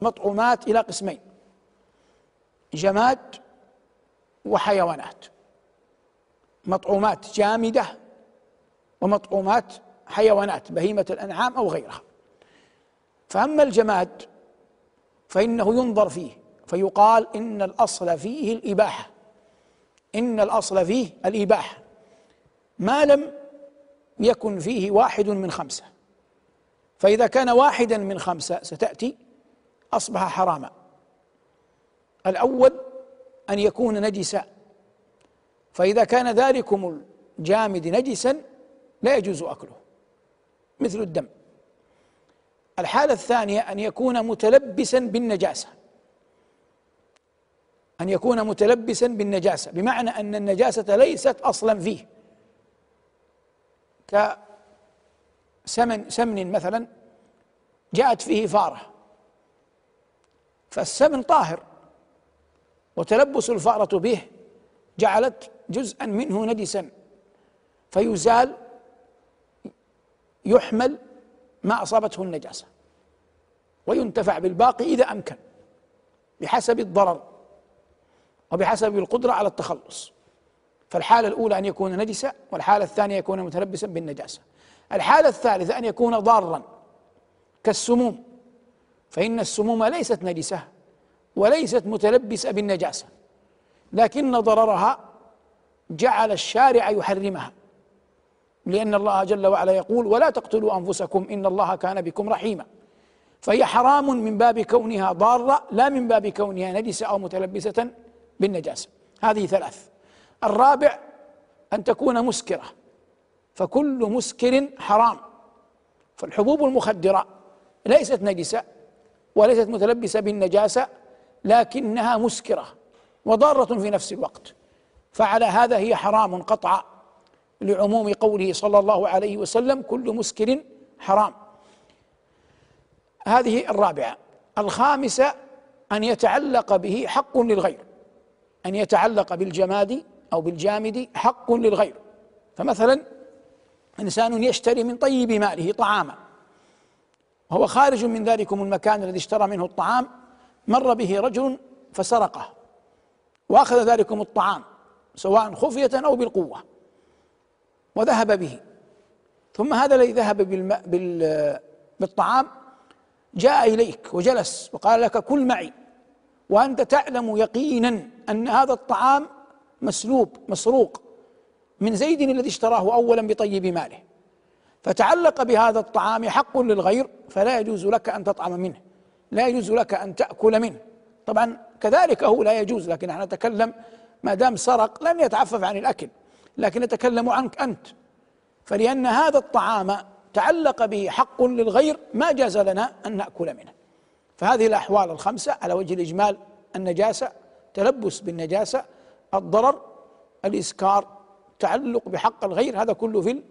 مطعومات إلى قسمين جماد وحيوانات. مطعومات جامدة ومطعومات حيوانات بهيمة الأنعام أو غيرها. فأما الجماد فإنه ينظر فيه فيقال إن الأصل فيه الإباحة. إن الأصل فيه الإباحة. ما لم يكن فيه واحد من خمسة. فإذا كان واحدا من خمسة ستأتي أصبح حراما. الأول أن يكون نجسا. فإذا كان ذلكم الجامد نجسا لا يجوز أكله مثل الدم. الحالة الثانية أن يكون متلبسا بالنجاسة. أن يكون متلبسا بالنجاسة بمعنى أن النجاسة ليست أصلا فيه. كسمن سمن مثلا جاءت فيه فارة. فالسمن طاهر وتلبس الفأرة به جعلت جزءا منه نجسا فيزال يحمل ما أصابته النجاسة وينتفع بالباقي إذا أمكن بحسب الضرر وبحسب القدرة على التخلص. فالحالة الأولى أن يكون نجسا والحالة الثانية يكون متلبسا بالنجاسة. الحالة الثالثة أن يكون ضارا كالسموم. فإن السموم ليست نجسة وليست متلبسة بالنجاسة لكن ضررها جعل الشارع يحرمها لأن الله جل وعلا يقول ولا تقتلوا أنفسكم إن الله كان بكم رحيما. فهي حرام من باب كونها ضارة لا من باب كونها نجسة أو متلبسة بالنجاسة. هذه ثلاث. الرابع أن تكون مسكرة فكل مسكر حرام فالحبوب المخدرة ليست نجسة وليست متلبسة بالنجاسة لكنها مسكرة وضارة في نفس الوقت. فعلى هذا هي حرام قطعا لعموم قوله صلى الله عليه وسلم كل مسكر حرام. هذه الرابعة. الخامسة أن يتعلق به حق للغير. أن يتعلق بالجماد أو بالجامد حق للغير. فمثلا إنسان يشتري من طيب ماله طعاما وهو خارج من ذلكم المكان الذي اشترى منه الطعام مر به رجل فسرقه وأخذ ذلكم الطعام سواء خفية أو بالقوة وذهب به. ثم هذا الذي ذهب بالماء بالطعام جاء إليك وجلس وقال لك كل معي وأنت تعلم يقينا أن هذا الطعام مسلوب مسروق من زيد الذي اشتراه اولا بطيب ماله. فتعلق بهذا الطعام حق للغير فلا يجوز لك أن تطعم منه لا يجوز لك أن تأكل منه. طبعا كذلك هو لا يجوز لكن إحنا نتكلم ما دام سرق لم يتعفف عن الأكل لكن نتكلم عنك أنت. فلأن هذا الطعام تعلق به حق للغير ما جاز لنا أن نأكل منه. فهذه الأحوال الخمسة على وجه الإجمال النجاسة تلبس بالنجاسة الضرر الإسكار تعلق بحق الغير هذا كله في